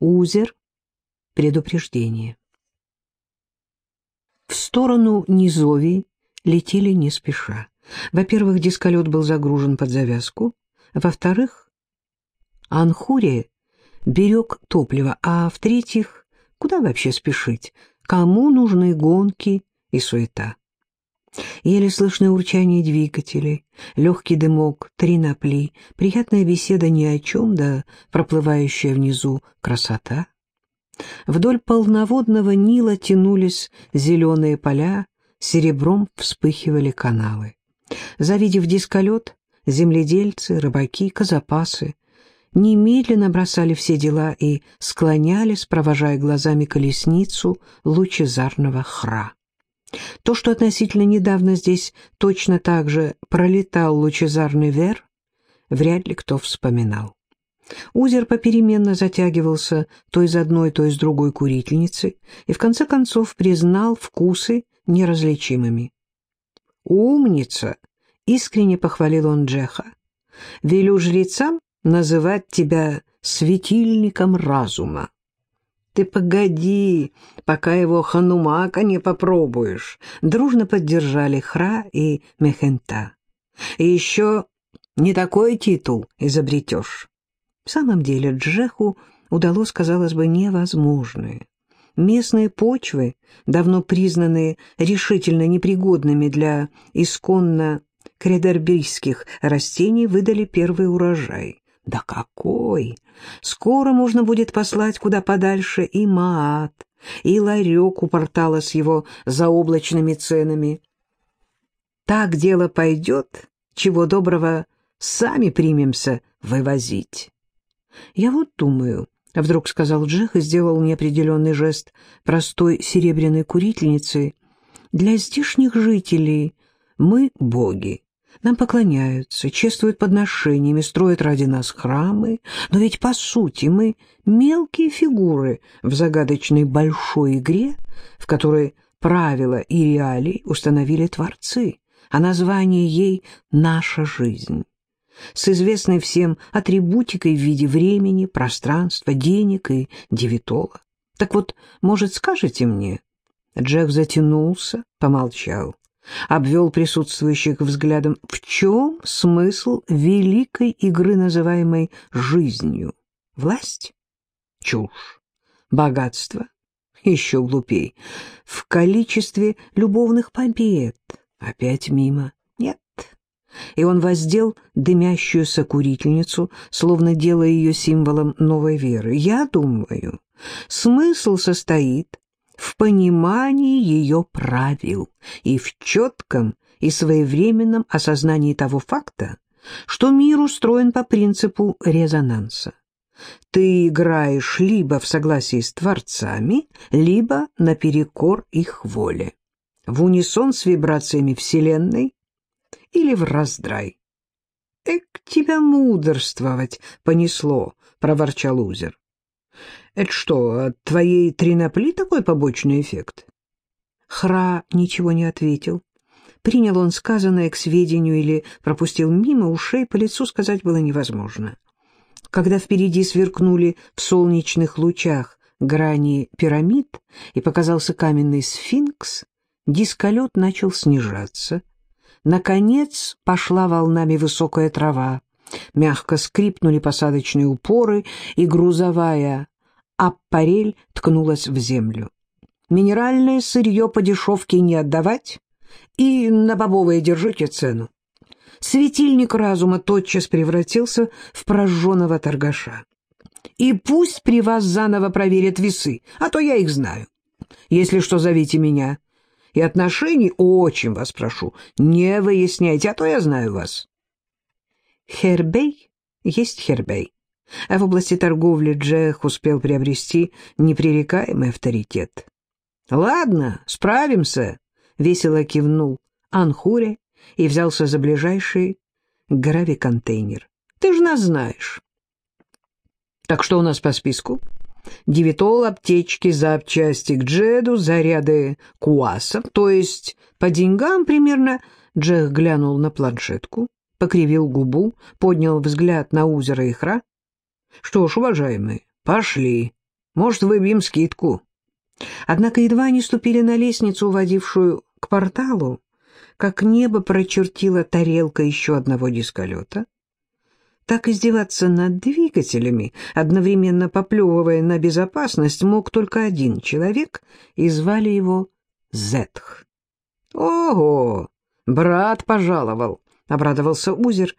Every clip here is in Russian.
Узер. Предупреждение. В сторону Низовии летели не спеша. Во-первых, дисколет был загружен под завязку. Во-вторых, Анхурия берег топливо. А в-третьих, куда вообще спешить? Кому нужны гонки и суета? Еле слышное урчание двигателей, легкий дымок, три напли, приятная беседа ни о чем, да проплывающая внизу красота. Вдоль полноводного Нила тянулись зеленые поля, серебром вспыхивали каналы. Завидев дисколет, земледельцы, рыбаки, казапасы немедленно бросали все дела и склонялись, провожая глазами колесницу лучезарного хра. То, что относительно недавно здесь точно так же пролетал лучезарный вер, вряд ли кто вспоминал. Узер попеременно затягивался то из одной, то из другой курительницы и в конце концов признал вкусы неразличимыми. «Умница!» — искренне похвалил он Джеха. «Велю жрецам называть тебя светильником разума. Ты погоди, пока его ханумака не попробуешь. Дружно поддержали Хра и Мехента. И еще не такой титул изобретешь. В самом деле Джеху удалось, казалось бы, невозможное. Местные почвы, давно признанные решительно непригодными для исконно кредербийских растений, выдали первый урожай. Да какой! Скоро можно будет послать куда подальше и Маат, и ларек у портала с его заоблачными ценами. Так дело пойдет, чего доброго сами примемся вывозить. Я вот думаю, — вдруг сказал Джех и сделал неопределенный жест простой серебряной курительницы, — для здешних жителей мы боги. Нам поклоняются, чествуют подношениями, строят ради нас храмы, но ведь, по сути, мы мелкие фигуры в загадочной большой игре, в которой правила и реалии установили творцы, а название ей «наша жизнь» с известной всем атрибутикой в виде времени, пространства, денег и девитола. Так вот, может, скажете мне? Джек затянулся, помолчал обвел присутствующих взглядом, в чем смысл великой игры, называемой жизнью? Власть? Чушь. Богатство? Еще глупей. В количестве любовных побед? Опять мимо. Нет. И он воздел дымящуюся курительницу, словно делая ее символом новой веры. Я думаю, смысл состоит в понимании ее правил и в четком и своевременном осознании того факта, что мир устроен по принципу резонанса. Ты играешь либо в согласии с творцами, либо наперекор их воле, в унисон с вибрациями Вселенной или в раздрай. «Эк, тебя мудрствовать понесло», — проворчал Узер. Это что, от твоей тринопли такой побочный эффект? Хра ничего не ответил. Принял он сказанное к сведению или пропустил мимо ушей, по лицу сказать было невозможно. Когда впереди сверкнули в солнечных лучах грани пирамид и показался каменный сфинкс, дисколет начал снижаться. Наконец пошла волнами высокая трава, мягко скрипнули посадочные упоры, и грузовая аппарель ткнулась в землю. Минеральное сырье по дешевке не отдавать и на бобовое держите цену. Светильник разума тотчас превратился в прожженного торгаша. И пусть при вас заново проверят весы, а то я их знаю. Если что, зовите меня. И отношений очень вас прошу, не выясняйте, а то я знаю вас. Хербей есть Хербей а в области торговли Джех успел приобрести непререкаемый авторитет. «Ладно, справимся», — весело кивнул Анхуре и взялся за ближайший гравиконтейнер. «Ты же нас знаешь». «Так что у нас по списку?» Девятол, аптечки, запчасти к Джеду, заряды куасов, то есть по деньгам примерно. Джех глянул на планшетку, покривил губу, поднял взгляд на озеро Ихра. Что ж, уважаемые, пошли. Может, выбьем скидку. Однако едва они ступили на лестницу, уводившую к порталу, как небо прочертила тарелка еще одного дисколета. Так издеваться над двигателями, одновременно поплевывая на безопасность, мог только один человек, и звали его Зетх. «Ого! Брат пожаловал!» — обрадовался Узер.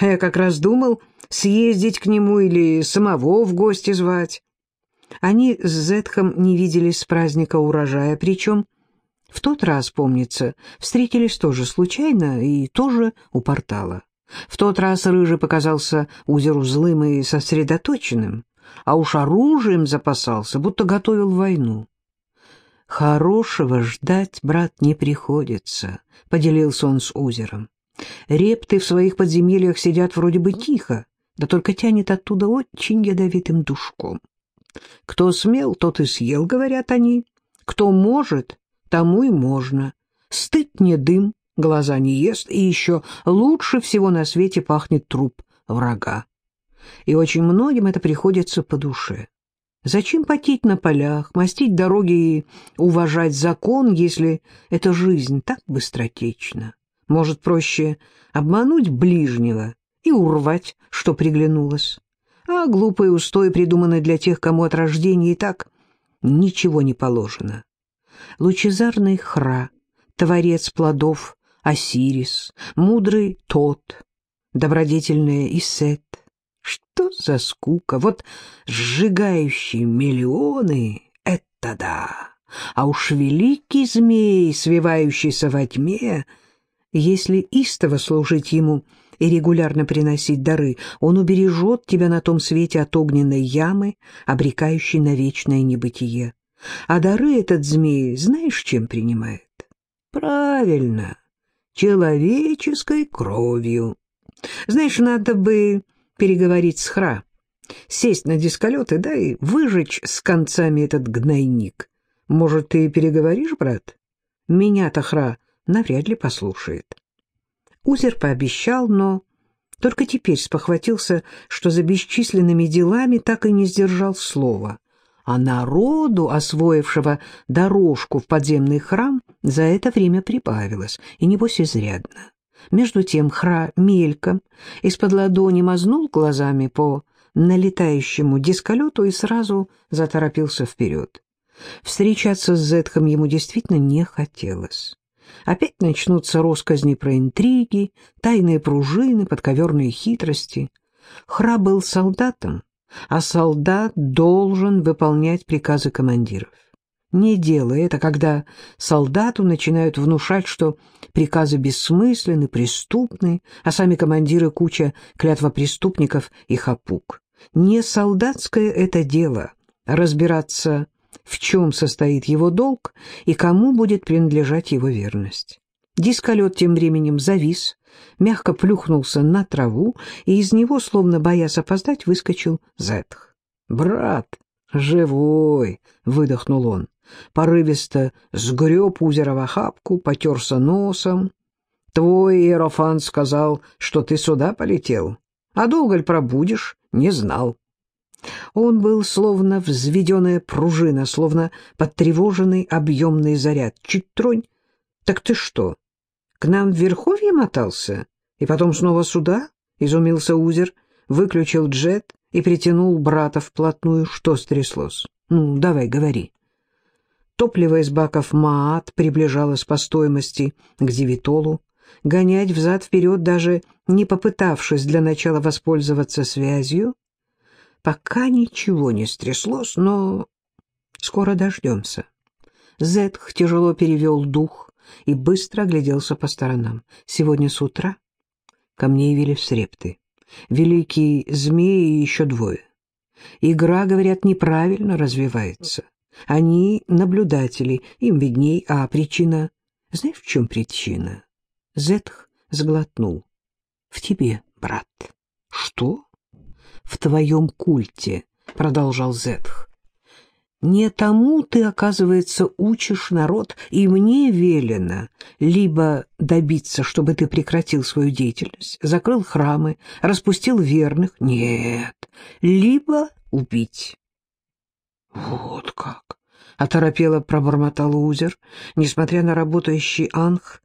«Я как раз думал съездить к нему или самого в гости звать». Они с Зетхом не виделись с праздника урожая, причем в тот раз, помнится, встретились тоже случайно и тоже у портала. В тот раз Рыжий показался Узеру злым и сосредоточенным, а уж оружием запасался, будто готовил войну. «Хорошего ждать, брат, не приходится», — поделился он с Узером. «Репты в своих подземельях сидят вроде бы тихо, да только тянет оттуда очень ядовитым душком. Кто смел, тот и съел, говорят они. Кто может, тому и можно. Стыд не дым, глаза не ест, и еще лучше всего на свете пахнет труп врага. И очень многим это приходится по душе. Зачем потеть на полях, мастить дороги и уважать закон, если эта жизнь так быстротечна? Может, проще обмануть ближнего и урвать, что приглянулось? А глупые устои придуманы для тех, кому от рождения и так ничего не положено. Лучезарный Хра, творец плодов Осирис, мудрый Тот, добродетельная Исет. Что за скука! Вот сжигающие миллионы — это да! А уж великий змей, свивающийся во тьме, если истово служить ему и регулярно приносить дары, он убережет тебя на том свете от огненной ямы, обрекающей на вечное небытие. А дары этот змей знаешь, чем принимает? Правильно, человеческой кровью. Знаешь, надо бы переговорить с Хра, сесть на дисколеты, да и выжечь с концами этот гнойник. Может, ты переговоришь, брат? Меня-то Хра навряд ли послушает. Узер пообещал, но только теперь спохватился, что за бесчисленными делами так и не сдержал слова а народу, освоившего дорожку в подземный храм, за это время прибавилось, и небось изрядно. Между тем Хра мельком из-под ладони мазнул глазами по налетающему дисколету и сразу заторопился вперед. Встречаться с Зетхом ему действительно не хотелось. Опять начнутся росказни про интриги, тайные пружины, подковерные хитрости. Хра был солдатом, а солдат должен выполнять приказы командиров. Не делай это, когда солдату начинают внушать, что приказы бессмысленны, преступны, а сами командиры куча клятвопреступников и хапук. Не солдатское это дело разбираться, в чем состоит его долг и кому будет принадлежать его верность. Дисколет тем временем завис, мягко плюхнулся на траву, и из него, словно боясь опоздать, выскочил Зетх. «Брат, живой!» — выдохнул он. Порывисто сгреб узера в охапку, потерся носом. «Твой иерофант сказал, что ты сюда полетел. А долго ли пробудешь? Не знал». Он был словно взведенная пружина, словно подтревоженный объемный заряд. Чуть тронь. «Так ты что, к нам в Верховье мотался? И потом снова сюда? Изумился Узер, выключил джет и притянул брата вплотную. Что стряслось? Ну, давай, говори. Топливо из баков МААТ приближалось по стоимости к девятолу. Гонять взад-вперед, даже не попытавшись для начала воспользоваться связью. Пока ничего не стряслось, но скоро дождемся. Зетх тяжело перевел дух и быстро огляделся по сторонам. Сегодня с утра ко мне явились репты. Великий змей и еще двое. Игра, говорят, неправильно развивается. Они наблюдатели, им видней, а причина... Знаешь, в чем причина? Зетх сглотнул. В тебе, брат. Что? В твоем культе, продолжал Зетх. Не тому ты, оказывается, учишь народ, и мне велено либо добиться, чтобы ты прекратил свою деятельность, закрыл храмы, распустил верных, нет, либо убить. Вот как! Оторопело пробормотал Узер. Несмотря на работающий анх,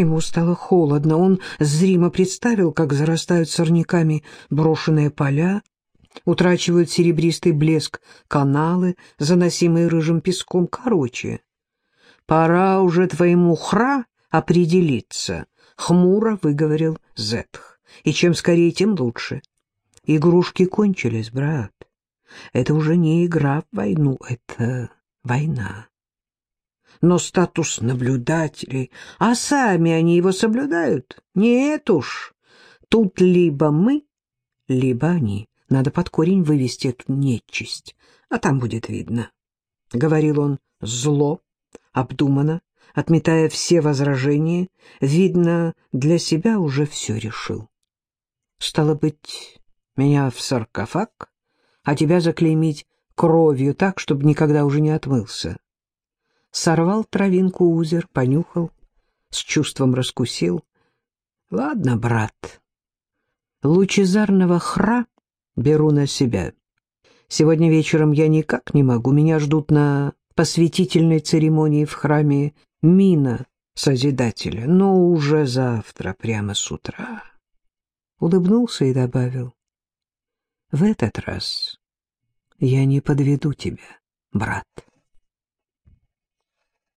ему стало холодно. Он зримо представил, как зарастают сорняками брошенные поля, утрачивают серебристый блеск каналы, заносимые рыжим песком. Короче, пора уже твоему хра определиться, — хмуро выговорил Зетх. И чем скорее, тем лучше. Игрушки кончились, брат. Это уже не игра в войну, это война. Но статус наблюдателей, а сами они его соблюдают? Нет уж. Тут либо мы, либо они. Надо под корень вывести эту нечисть, а там будет видно. Говорил он зло, обдуманно, отметая все возражения, видно, для себя уже все решил. Стало быть, меня в саркофаг, а тебя заклеймить кровью так, чтобы никогда уже не отмылся. Сорвал травинку узер, понюхал, с чувством раскусил. Ладно, брат, лучезарного хра беру на себя. Сегодня вечером я никак не могу, меня ждут на посвятительной церемонии в храме Мина Созидателя, но уже завтра, прямо с утра. Улыбнулся и добавил, в этот раз я не подведу тебя, брат.